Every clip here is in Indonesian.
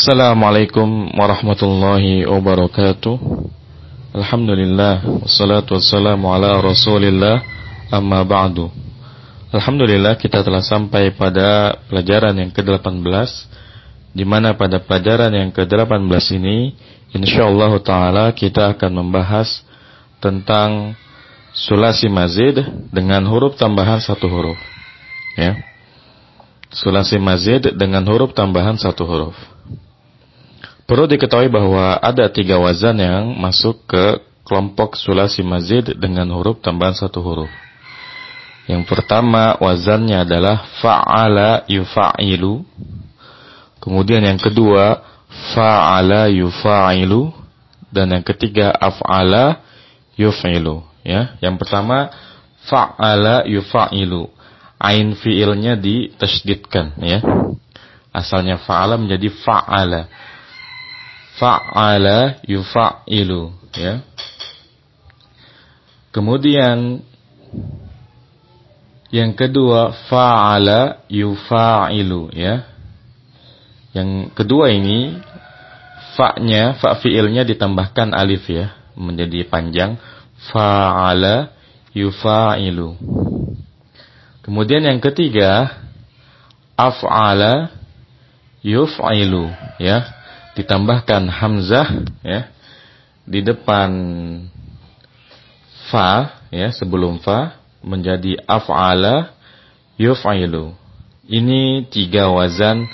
Assalamualaikum warahmatullahi wabarakatuh. Alhamdulillah Wassalatu wassalamu ala rasulillah Amma ba'du. Alhamdulillah kita telah sampai pada pelajaran yang ke-18 di mana pada pelajaran yang ke-18 ini insyaallah taala kita akan membahas tentang sulasi mazid dengan huruf tambahan satu huruf. Ya. Sulasi mazid dengan huruf tambahan satu huruf Perlu diketahui bahwa ada tiga wazan yang masuk ke kelompok sulasi mazid dengan huruf tambahan satu huruf. Yang pertama wazannya adalah fa'ala yufa'ilu. Kemudian yang kedua fa'ala yufa'ilu dan yang ketiga af'ala yuf'ilu, ya. Yang pertama fa'ala yufa'ilu. Ain fiilnya ditasydidkan, ya. Asalnya fa'ala menjadi fa'ala fa'ala yufa'ilu ya. Kemudian yang kedua fa'ala yufa'ilu ya. Yang kedua ini fa-nya, fa fi'ilnya ditambahkan alif ya, menjadi panjang fa'ala yufa'ilu. Kemudian yang ketiga af'ala yuf'ilu ya ditambahkan hamzah ya di depan fa ya sebelum fa menjadi af'ala yuf'ilu. Ini tiga wazan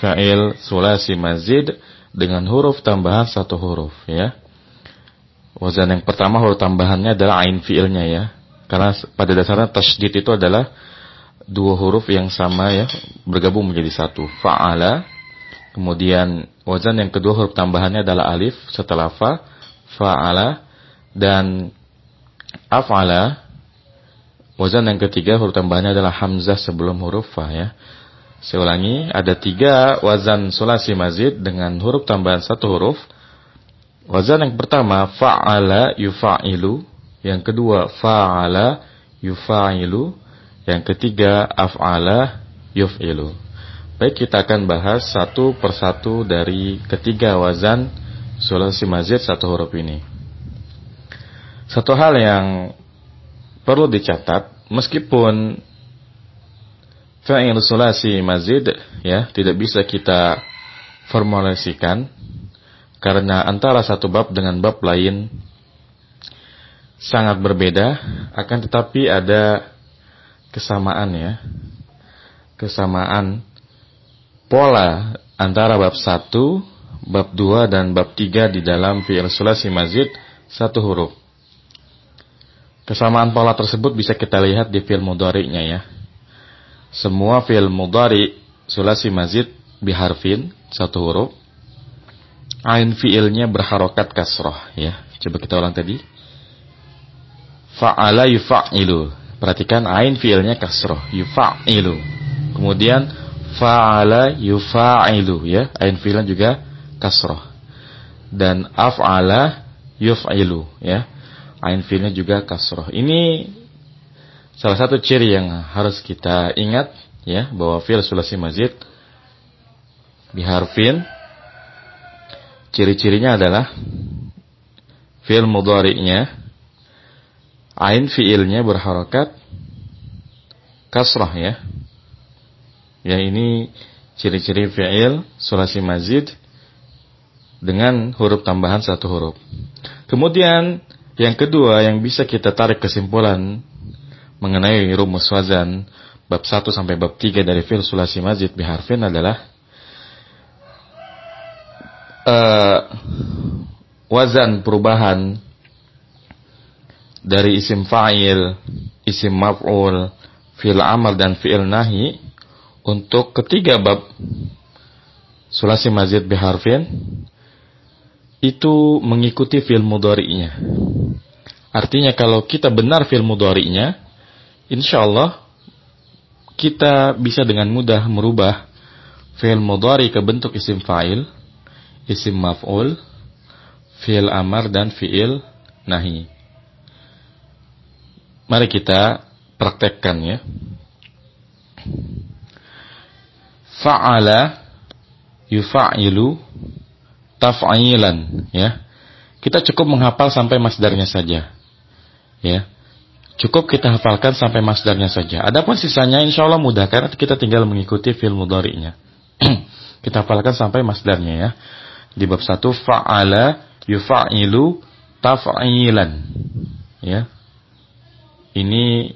fa'il sulasi mazid dengan huruf tambahan satu huruf ya. Wazan yang pertama huruf tambahannya adalah ain fiilnya ya. Karena pada dasarnya tasydid itu adalah dua huruf yang sama ya bergabung menjadi satu. Fa'ala Kemudian wazan yang kedua huruf tambahannya adalah alif setelah fa, fa'ala dan af'ala. Wazan yang ketiga huruf tambahannya adalah hamzah sebelum huruf fa ya. Saya ulangi, ada tiga wazan sulasi mazid dengan huruf tambahan satu huruf. Wazan yang pertama fa'ala yufa'ilu, yang kedua fa'ala yufa'ilu, yang ketiga af'ala yuf'ilu. Baik, kita akan bahas satu persatu dari ketiga wazan sulasi mazid satu huruf ini. Satu hal yang perlu dicatat, meskipun fa'il sulasi mazid ya tidak bisa kita formulasikan karena antara satu bab dengan bab lain sangat berbeda, akan tetapi ada kesamaan ya. Kesamaan pola antara bab 1, bab 2 dan bab 3 di dalam fi'il sulasi mazid satu huruf. Kesamaan pola tersebut bisa kita lihat di fi'il mudhari'nya ya. Semua fi'il mudhari sulasi mazid biharfin satu huruf. Ain fi'ilnya berharokat kasroh ya. Coba kita ulang tadi. Fa'ala yufa'ilu. Perhatikan ain fi'ilnya kasroh. Yufa'ilu. Kemudian fa'ala yufa'ilu ya. Ain fi'lan juga kasroh. Dan af'ala yuf'ilu ya. Ain fi'lnya juga kasroh. Ini salah satu ciri yang harus kita ingat ya bahwa fi'il sulasi mazid biharfin ciri-cirinya adalah fi'il mudhari'nya ain fi'ilnya berharokat kasrah ya Ya ini ciri-ciri fi'il sulasi mazid dengan huruf tambahan satu huruf. Kemudian yang kedua yang bisa kita tarik kesimpulan mengenai rumus wazan bab 1 sampai bab 3 dari fi'il sulasi mazid biharfin adalah uh, wazan perubahan dari isim fa'il, isim maf'ul, fi'il amal dan fi'il nahi untuk ketiga bab sulasi mazid biharfin itu mengikuti fil mudhari'nya. Artinya kalau kita benar fil mudhari'nya, insyaallah kita bisa dengan mudah merubah fi'il mudhari ke bentuk isim fa'il, isim maf'ul, fi'il amar dan fi'il nahi. Mari kita praktekkan ya fa'ala yufa'ilu taf'ilan ya. Kita cukup menghafal sampai masdarnya saja. Ya. Cukup kita hafalkan sampai masdarnya saja. Adapun sisanya insya Allah mudah karena kita tinggal mengikuti fil mudhari'nya. kita hafalkan sampai masdarnya ya. Di bab 1 fa'ala yufa'ilu taf'ilan. Ya. Ini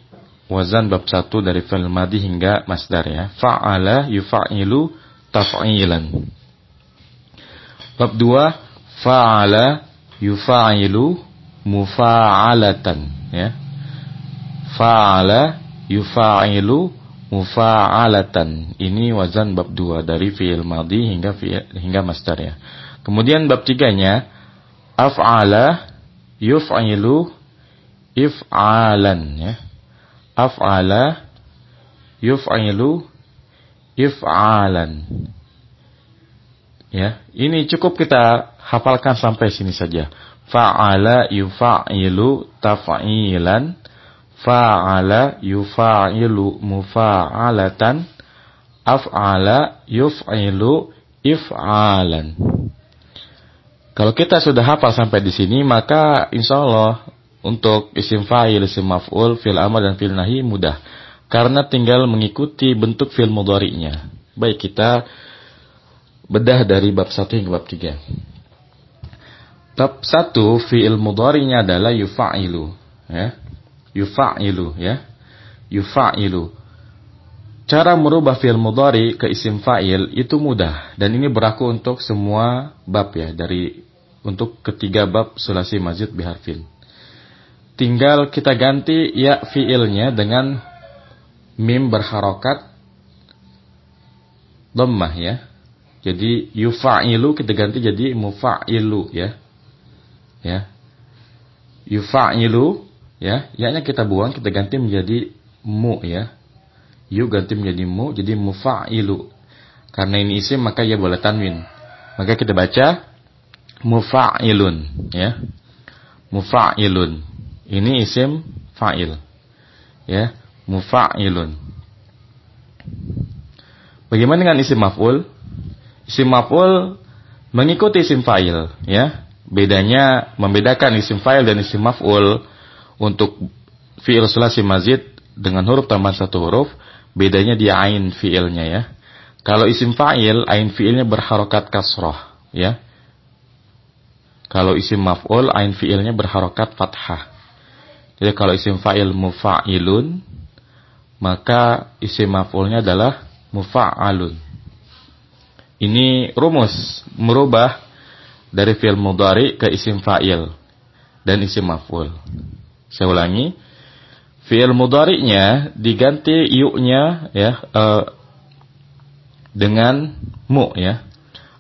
wazan bab 1 dari fi'il madhi hingga masdar ya. Fa'ala yufa'ilu taf'ilan. Bab 2 fa'ala yufa'ilu mufa'alatan ya fa'ala yufa'ilu mufa'alatan ini wazan bab 2 dari fi'il madhi hingga fi'il, hingga masdar ya kemudian bab 3 nya af'ala yuf'ilu if'alan ya af'ala yuf'ilu if'alan ya ini cukup kita hafalkan sampai sini saja. Fa'ala yufa'ilu taf'ilan. Fa'ala yufa'ilu mufa'alatan. Af'ala yuf'ilu if'alan. Kalau kita sudah hafal sampai di sini, maka insya Allah untuk isim fa'il, isim maf'ul, fil amr dan fil nahi mudah. Karena tinggal mengikuti bentuk fil mudhari'nya. Baik kita bedah dari bab 1 hingga bab 3. Bab satu fi'il mudhari'nya adalah yufa'ilu, ya. Yufa'ilu, ya. Yufa'ilu. Cara merubah fi'il mudhari ke isim fa'il itu mudah dan ini berlaku untuk semua bab ya dari untuk ketiga bab sulasi mazid biharfin. Tinggal kita ganti ya fi'ilnya dengan mim berharokat dhammah ya. Jadi yufa'ilu kita ganti jadi mufa'ilu ya. Ya. Yufa'ilu ya ya-nya kita buang kita ganti menjadi mu ya. Yu ganti menjadi mu jadi mufa'ilu. Karena ini isim maka ya boleh tanwin. Maka kita baca mufa'ilun ya. Mufa'ilun ini isim fa'il ya mufa'ilun bagaimana dengan isim maf'ul isim maf'ul mengikuti isim fa'il ya Bedanya membedakan isim fa'il dan isim maf'ul untuk fi'il sulasi mazid dengan huruf tambahan satu huruf, bedanya di ain fi'ilnya ya. Kalau isim fa'il, ain fi'ilnya berharokat kasroh ya. Kalau isim maf'ul, ain fi'ilnya berharokat fathah. Jadi kalau isim fa'il mufa'ilun, maka isim maf'ulnya adalah mufa'alun. Ini rumus merubah dari fi'il mudhari ke isim fa'il dan isim maf'ul. Saya ulangi. Fi'il mudhari'nya diganti yu-nya ya uh, dengan mu ya.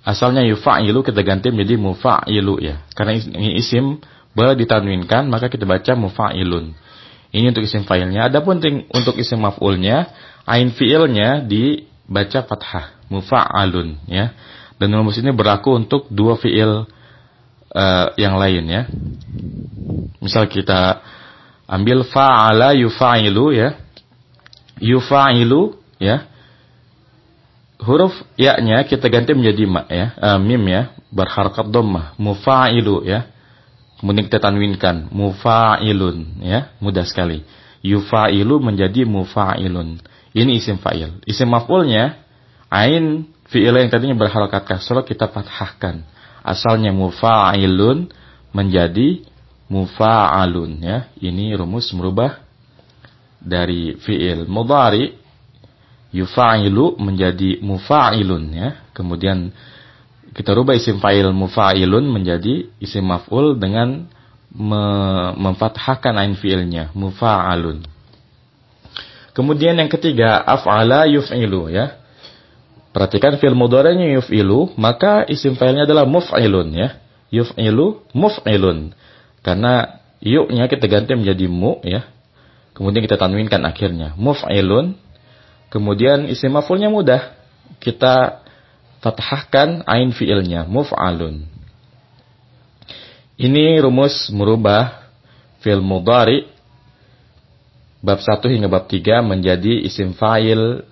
Asalnya yufa'ilu kita ganti menjadi mufa'ilu ya. Karena isim ditanwinkan maka kita baca mufa'ilun. Ini untuk isim fa'ilnya. Adapun untuk isim maf'ulnya, ain fi'ilnya dibaca fathah, mufa'alun ya. Dan rumus ini berlaku untuk dua fiil uh, yang lain ya. Misal kita ambil fa'ala yufa'ilu ya. Yufa'ilu ya. Huruf ya-nya kita ganti menjadi ma ya, uh, mim ya, berharakat dhammah, mufa'ilu ya. Kemudian kita tanwinkan mufa'ilun ya, mudah sekali. Yufa'ilu menjadi mufa'ilun. Ini isim fa'il. Isim maf'ulnya ain fi'il yang tadinya berharakat kasroh kita fathahkan. Asalnya mufa'ilun menjadi mufa'alun ya. Ini rumus merubah dari fi'il mudhari yufa'ilu menjadi mufa'ilun ya. Kemudian kita rubah isim fa'il mufa'ilun menjadi isim maf'ul dengan me memfathahkan ain fi'ilnya mufa'alun. Kemudian yang ketiga af'ala yuf'ilu ya. Perhatikan fi'il mudhari'nya yuf'ilu, maka isim fa'ilnya adalah muf'ilun ya. Yuf'ilu muf'ilun. Karena yuknya kita ganti menjadi mu ya. Kemudian kita tanwinkan akhirnya. Muf'ilun. Kemudian isim maf'ulnya mudah. Kita fathahkan ain fi'ilnya. Muf'alun. Ini rumus merubah fi'il mudhari bab 1 hingga bab 3 menjadi isim fa'il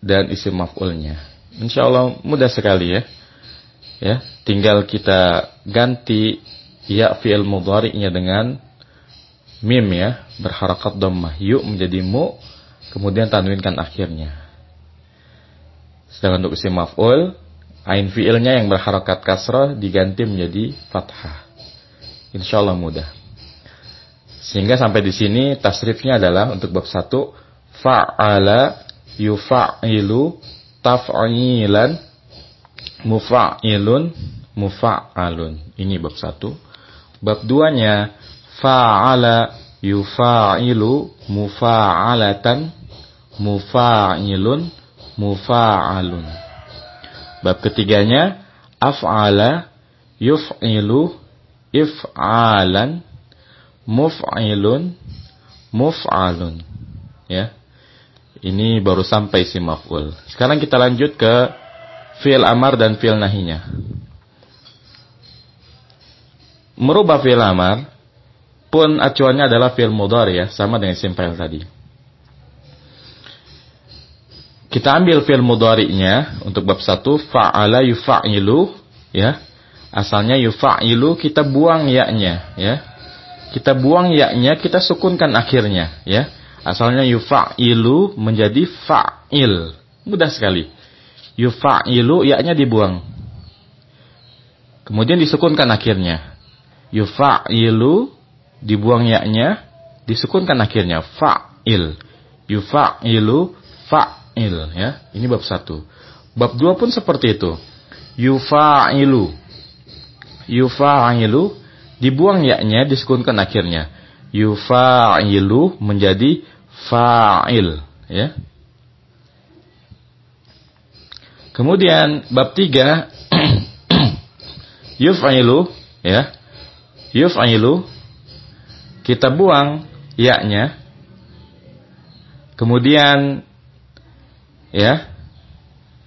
dan isim maf'ulnya. Insya Allah mudah sekali ya. Ya, tinggal kita ganti ya fi'il mudhari'nya dengan mim ya, berharakat dhammah. Yu menjadi mu, kemudian tanwinkan akhirnya. Sedangkan untuk isim maf'ul, ain fi'ilnya yang berharakat kasrah diganti menjadi fathah. Insyaallah mudah. Sehingga sampai di sini tasrifnya adalah untuk bab satu fa'ala yufa'ilu taf'ilan mufa'ilun mufa'alun. Ini bab satu. Bab duanya fa'ala yufa'ilu mufa'alatan mufa'ilun mufa'alun. Bab ketiganya af'ala yuf'ilu if'alan muf'ilun muf'alun. Ya. Ini baru sampai si maf'ul. Sekarang kita lanjut ke fi'il amar dan fi'il nahinya. Merubah fi'il amar pun acuannya adalah fi'il mudhari ya, sama dengan isim fa'il tadi. Kita ambil fi'il mudhari'nya untuk bab 1 fa'ala yufa'ilu ya. Asalnya yufa'ilu kita buang ya-nya ya. Kita buang ya-nya, kita sukunkan akhirnya ya. Asalnya yufa'ilu menjadi fa'il. Mudah sekali yufa'ilu ya-nya dibuang. Kemudian disukunkan akhirnya. Yufa'ilu dibuang ya-nya, disukunkan akhirnya fa'il. Yufa'ilu fa'il ya. Ini bab satu. Bab dua pun seperti itu. Yufa'ilu. Yufa'ilu dibuang ya-nya, disukunkan akhirnya. Yufa'ilu menjadi fa'il ya. Kemudian bab 3 yuf'ilu ya. Yuf'ilu kita buang ya-nya. Kemudian ya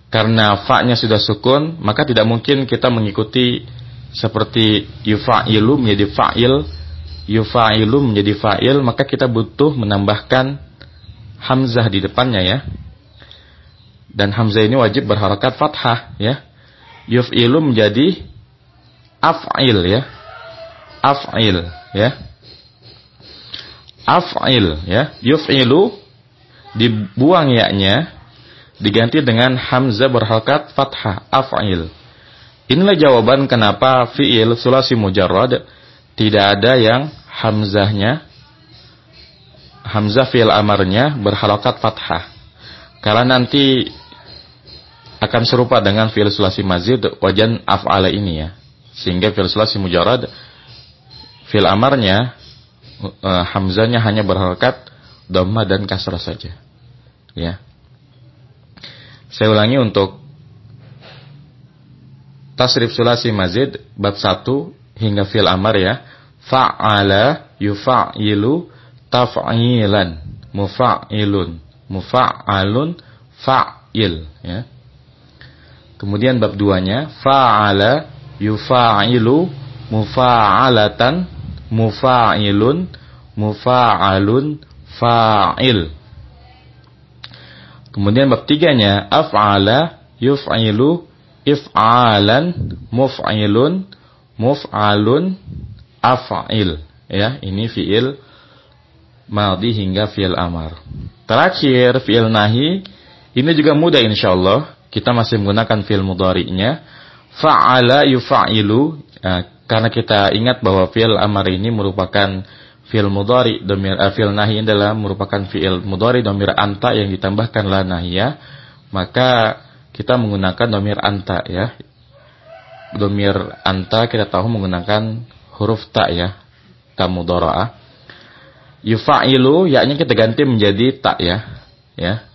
karena fa-nya sudah sukun, maka tidak mungkin kita mengikuti seperti yufa'ilu menjadi fa'il, yufa'ilu menjadi fa'il, maka kita butuh menambahkan hamzah di depannya ya dan hamzah ini wajib berharakat fathah ya. Yuf'ilu menjadi af'il ya. Af'il ya. Af'il ya. Yuf'ilu dibuang ya-nya diganti dengan hamzah berharakat fathah af'il. Inilah jawaban kenapa fi'il sulasi mujarrad tidak ada yang hamzahnya hamzah fi'il amarnya berharakat fathah. Karena nanti akan serupa dengan fi'il sulasi mazid wajan af'ala ini ya. Sehingga fi'il sulasi mujarad fi'il amarnya uh, hamzanya hanya berharakat dhamma dan kasrah saja. Ya. Saya ulangi untuk tasrif sulasi mazid bab 1 hingga fi'il amar ya. Fa'ala yufa'ilu taf'ilan mufa'ilun mufa'alun fa'il ya. Kemudian bab duanya fa'ala yufa'ilu mufa'alatan mufa'ilun mufa'alun fa'il. Kemudian bab tiganya af'ala yuf'ilu if'alan muf'ilun muf'alun af'il. Ya, ini fi'il madhi hingga fi'il amar. Terakhir fi'il nahi ini juga mudah insyaallah kita masih menggunakan fi'il mudhari'nya fa'ala yufa'ilu nah, karena kita ingat bahwa fi'il amar ini merupakan fi'il mudhari domir uh, fi'il nahi adalah merupakan fi'il mudhari domir anta yang ditambahkan la nahiyah maka kita menggunakan domir anta ya domir anta kita tahu menggunakan huruf ta ya ta mudhara'a yufa'ilu yakni kita ganti menjadi ta ya ya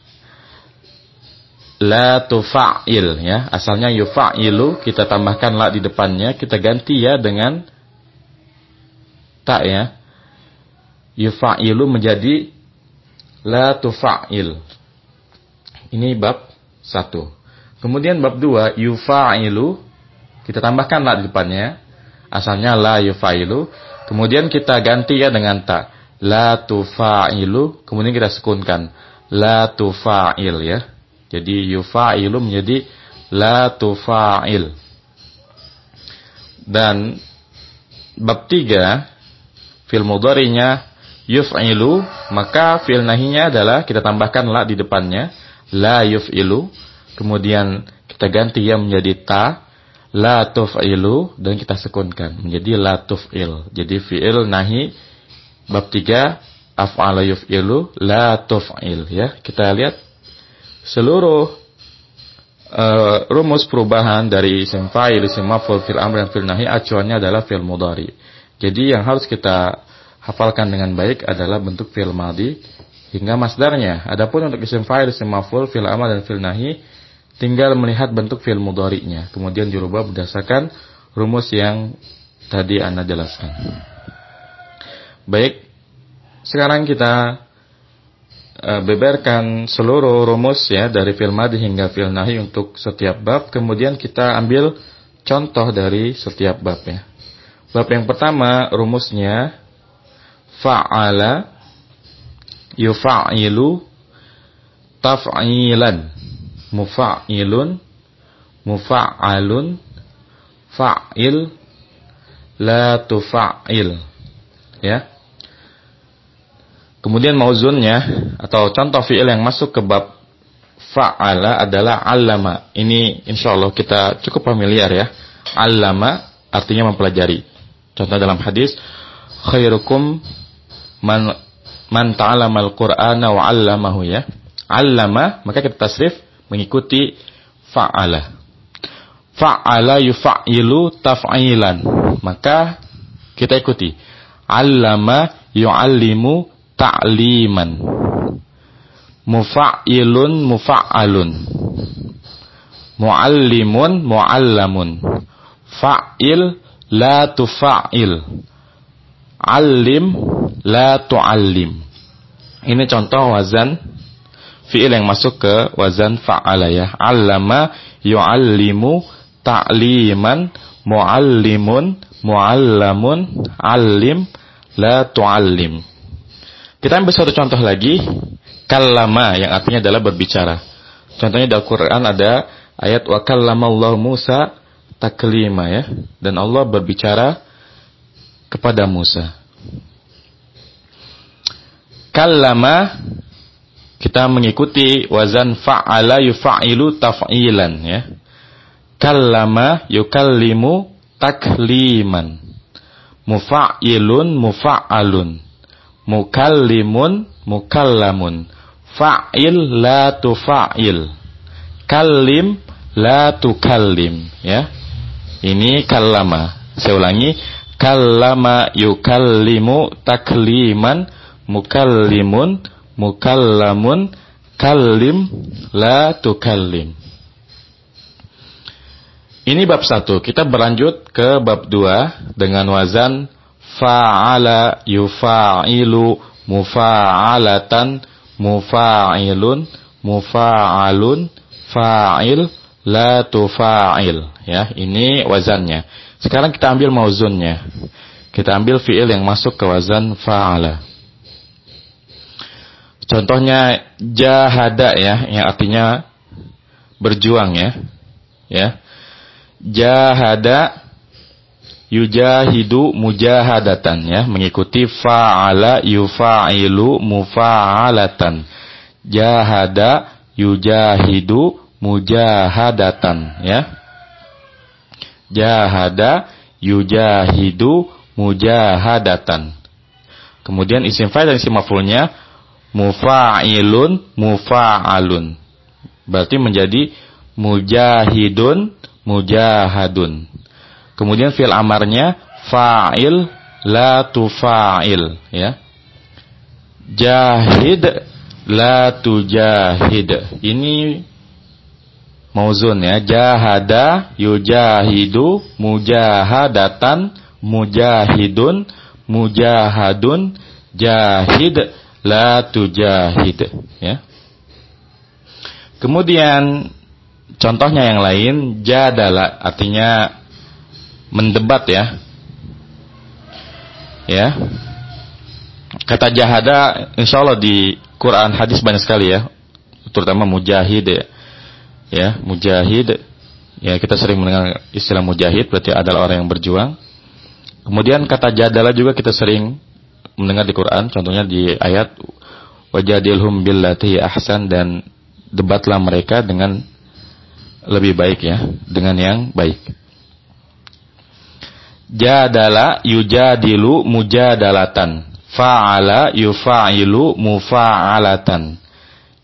la tufa'il ya. Asalnya yufa'ilu kita tambahkan la di depannya, kita ganti ya dengan ta ya. Yufa'ilu menjadi la tufa'il. Ini bab satu. Kemudian bab dua yufa'ilu kita tambahkan la di depannya. Asalnya la yufa'ilu. Kemudian kita ganti ya dengan ta. La tufa'ilu. Kemudian kita sekunkan. La tufa'il ya. Jadi yufa'ilu menjadi la tufa'il. Dan bab tiga fil mudhari'nya yuf'ilu, maka fil nahinya adalah kita tambahkan la di depannya, la yuf'ilu. Kemudian kita ganti ya menjadi ta, la tuf'ilu dan kita sekunkan menjadi la tuf'il. Jadi fi'il nahi bab tiga af'ala yuf'ilu la tuf'il ya. Kita lihat seluruh uh, rumus perubahan dari isim fa'il, isim maf'ul, fil amr dan fil nahi acuannya adalah fil mudhari. Jadi yang harus kita hafalkan dengan baik adalah bentuk fil madi hingga masdarnya. Adapun untuk isim fa'il, isim maf'ul, fil amr dan fil nahi tinggal melihat bentuk fil mudhari'nya. Kemudian dirubah berdasarkan rumus yang tadi Anda jelaskan. Baik, sekarang kita Eh, beberkan seluruh rumus ya dari fil madi hingga fil nahi untuk setiap bab. Kemudian kita ambil contoh dari setiap bab ya. Bab yang pertama rumusnya fa'ala yufa'ilu taf'ilan mufa'ilun mufa'alun fa'il la tufa'il ya Kemudian mauzunnya atau contoh fi'il yang masuk ke bab fa'ala adalah allama. Ini insya Allah kita cukup familiar ya. Allama artinya mempelajari. Contoh dalam hadis khairukum man man ta'alamal qur'ana wa 'allamahu ya. Allama maka kita tasrif mengikuti fa'ala. Fa'ala yufa'ilu taf'ilan. Maka kita ikuti. Allama yu'allimu ta'liman mufa'ilun mufa'alun muallimun muallamun fa'il la tufa'il allim la tu'allim. Ini contoh wazan fi'il yang masuk ke wazan fa'ala ya. Allama yu'allimu ta'liman muallimun muallamun allim la tu'allim. Kita ambil satu contoh lagi, kalama yang artinya adalah berbicara. Contohnya di Al-Qur'an ada ayat wa Allah Musa taklima ya. Dan Allah berbicara kepada Musa. Kallama kita mengikuti wazan fa'ala yufa'ilu taf'ilan ya. Kallama yukallimu takliman. Mufa'ilun mufa'alun. Mukallimun mukallamun. Fa'il la tufa'il. Kallim la tukallim ya. Ini kallama. Saya ulangi. Kallama yukallimu takliman mukallimun mukallamun kallim la tukallim. Ini bab satu. Kita berlanjut ke bab dua dengan wazan fa'ala yufa'ilu mufa'alatan mufa'ilun mufa'alun fa'il la tufa'il. Ya ini wazannya. Sekarang kita ambil mauzunnya. Kita ambil fi'il yang masuk ke wazan fa'ala contohnya jahada ya yang artinya berjuang ya ya. Jahada yujahidu mujahadatan ya mengikuti fa'ala yufa'ilu mufa'alatan. Jahada yujahidu mujahadatan ya. Jahada yujahidu mujahadatan. Kemudian isim fa'il dan isim maf'ulnya mufa'ilun mufa'alun berarti menjadi mujahidun mujahadun Kemudian fil amarnya fa'il la tufa'il ya. Jahid la tujahid. Ini mauzun ya. Jahada yujahidu mujahadatan mujahidun mujahadun jahid la tujahid ya. Kemudian contohnya yang lain jadala artinya mendebat ya. Ya. Kata jahada insya Allah di Quran hadis banyak sekali ya. Terutama mujahid ya. Ya, mujahid Ya, kita sering mendengar istilah mujahid berarti adalah orang yang berjuang. Kemudian kata jadala juga kita sering mendengar di Quran, contohnya di ayat wajadilhum billati ahsan dan debatlah mereka dengan lebih baik ya, dengan yang baik. Jadala yujadilu mujadalatan. Fa'ala yufa'ilu mufa'alatan.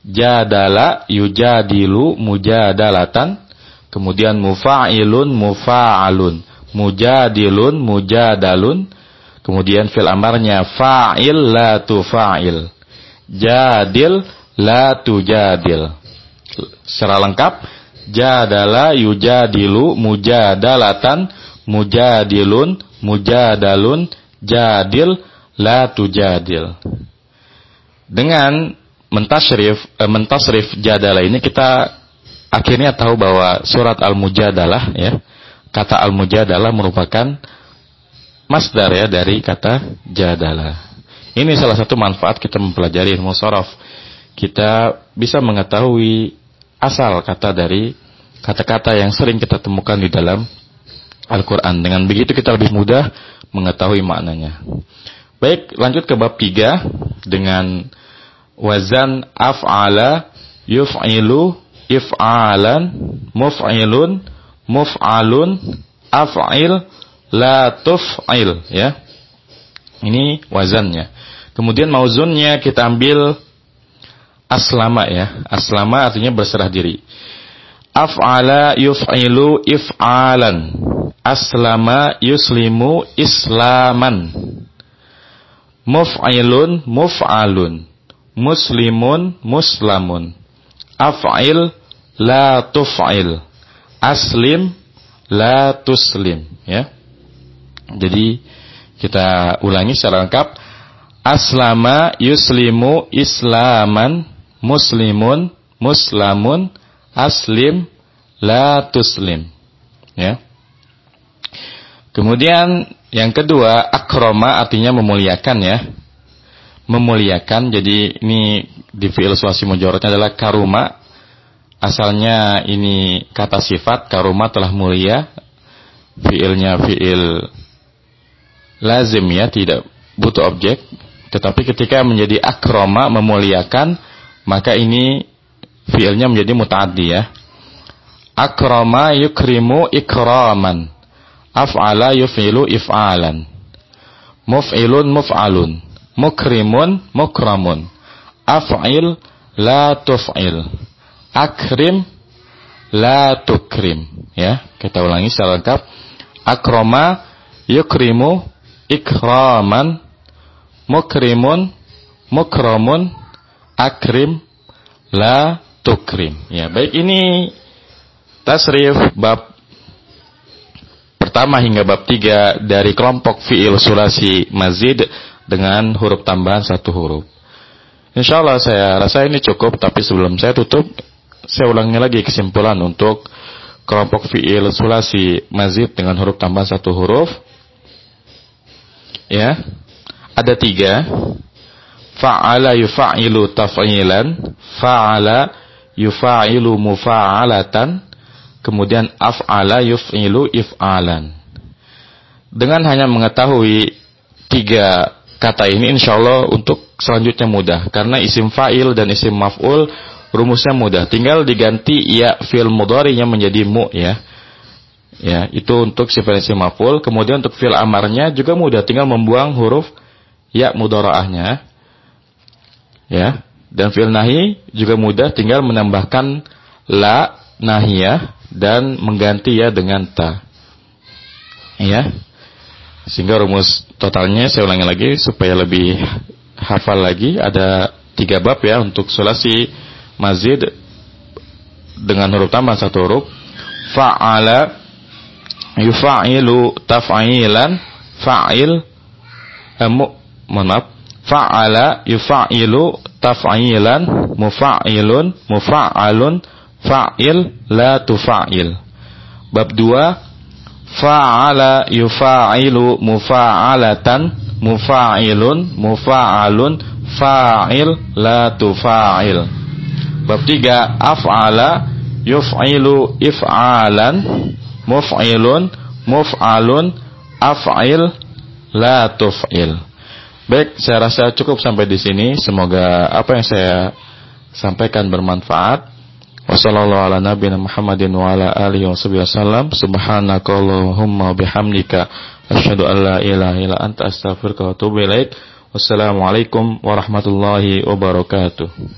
Jadala yujadilu mujadalatan. Kemudian mufa'ilun mufa'alun. Mujadilun mujadalun. Kemudian fil amarnya fa'il la tufa'il. Jadil la tujadil. Secara lengkap jadala yujadilu mujadalatan mujadilun mujadalun jadil la tujadil. Dengan mentasrif eh, mentasrif jadala ini kita akhirnya tahu bahwa surat Al-Mujadalah ya. Kata Al-Mujadalah merupakan masdar ya dari kata jadala. Ini salah satu manfaat kita mempelajari ilmu sorof. Kita bisa mengetahui asal kata dari kata-kata yang sering kita temukan di dalam Al-Quran. Dengan begitu kita lebih mudah mengetahui maknanya. Baik, lanjut ke bab 3 dengan wazan af'ala yuf'ilu if'alan muf'ilun muf'alun af'il la tuf'il ya. Ini wazannya. Kemudian mauzunnya kita ambil aslama ya. Aslama artinya berserah diri. Af'ala yuf'ilu if'alan. Aslama yuslimu islaman. Muf'ilun muf'alun. Muslimun muslamun. Af'il la tuf'il. Aslim la tuslim ya. Jadi kita ulangi secara lengkap. Aslama yuslimu islaman muslimun muslamun aslim la tuslim. Ya. Kemudian yang kedua akroma artinya memuliakan ya. Memuliakan jadi ini di fi'il mujarradnya adalah karuma. Asalnya ini kata sifat karuma telah mulia. Fi'ilnya fi'il lazim ya, tidak butuh objek. Tetapi ketika menjadi akroma memuliakan, maka ini fiilnya menjadi mutaaddi ya. Akroma yukrimu ikraman. Af'ala yufilu if'alan. Muf'ilun muf'alun. Mukrimun mukramun. Af'il la tuf'il. Akrim la tukrim. Ya, kita ulangi secara lengkap. Akroma yukrimu ikraman mukrimun mukramun akrim la tukrim. Ya baik ini tasrif bab pertama hingga bab tiga dari kelompok fiil sulasi mazid dengan huruf tambahan satu huruf. Insyaallah saya rasa ini cukup tapi sebelum saya tutup saya ulangi lagi kesimpulan untuk kelompok fiil sulasi mazid dengan huruf tambahan satu huruf ya. Ada tiga. Fa'ala yufa'ilu taf'ilan. Fa'ala yufa'ilu mufa'alatan. Kemudian af'ala yuf'ilu if'alan. Dengan hanya mengetahui tiga kata ini insya Allah untuk selanjutnya mudah. Karena isim fa'il dan isim maf'ul rumusnya mudah. Tinggal diganti ya fil mudhari'nya menjadi mu ya Ya, itu untuk sifat isim maf'ul. Kemudian untuk fil amarnya juga mudah, tinggal membuang huruf ya mudharaahnya. Ya, dan fil nahi juga mudah, tinggal menambahkan la nahiyah dan mengganti ya dengan ta. Ya. Sehingga rumus totalnya saya ulangi lagi supaya lebih hafal lagi ada tiga bab ya untuk sulasi mazid dengan huruf tambah satu huruf fa'ala yufa'ilu taf'ilan fa'il eh, maaf fa'ala yufa'ilu taf'ilan mufa'ilun mufa'alun fa'il la tufa'il. Bab 2 fa'ala yufa'ilu mufa'alatan mufa'ilun mufa'alun fa'il la tufa'il. Bab 3 af'ala yuf'ilu if'alan, muf'ilun, muf'alun, af'il, la tuf'il. Baik, saya rasa cukup sampai di sini. Semoga apa yang saya sampaikan bermanfaat. Wassalamualaikum warahmatullahi wabarakatuh.